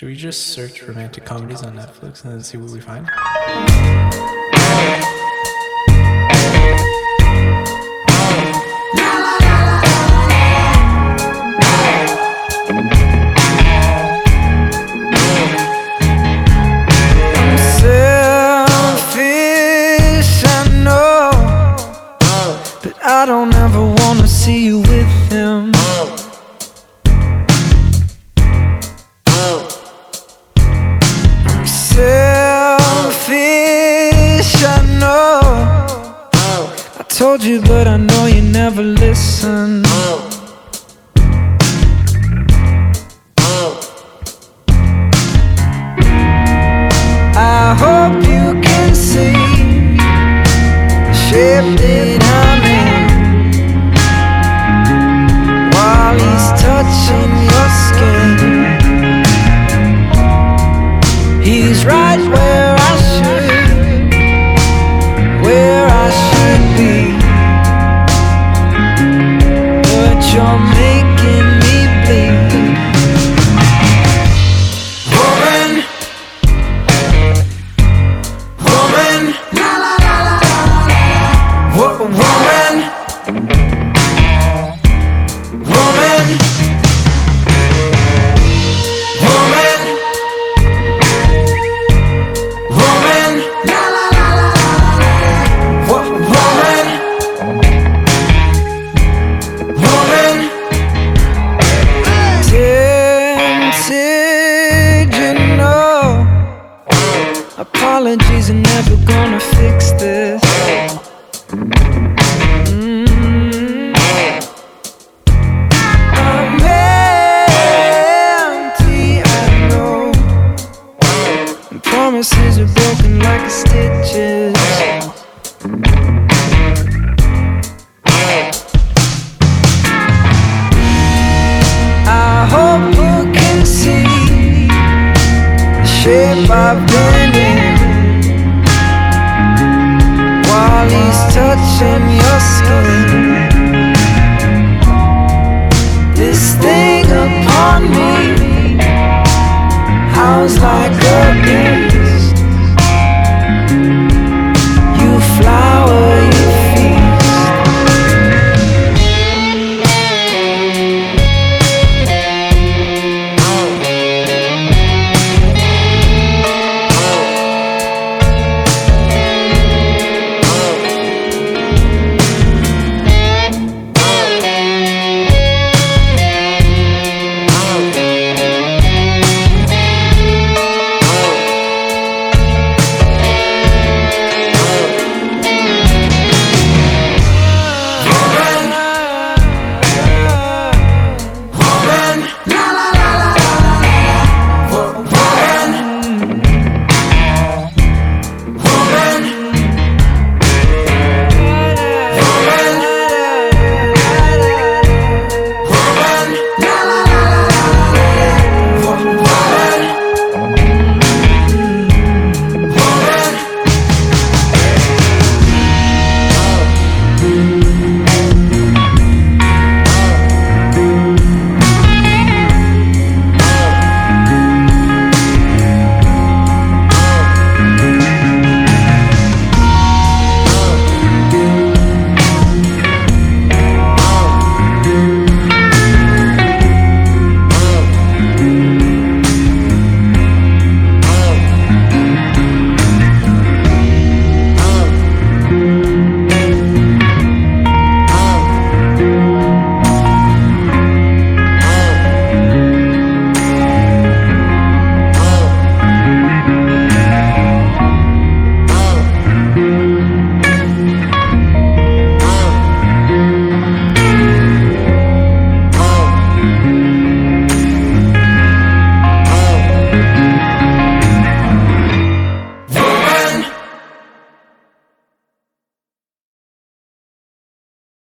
Should we just search romantic comedies on Netflix and then see what we find? Selfish, I know, but I don't ever wanna see you with him. Told you, but I know you never listen. You're Apologies are never gonna fix this. Mm. I'm empty, I know. Promises are broken like stitches. Touching your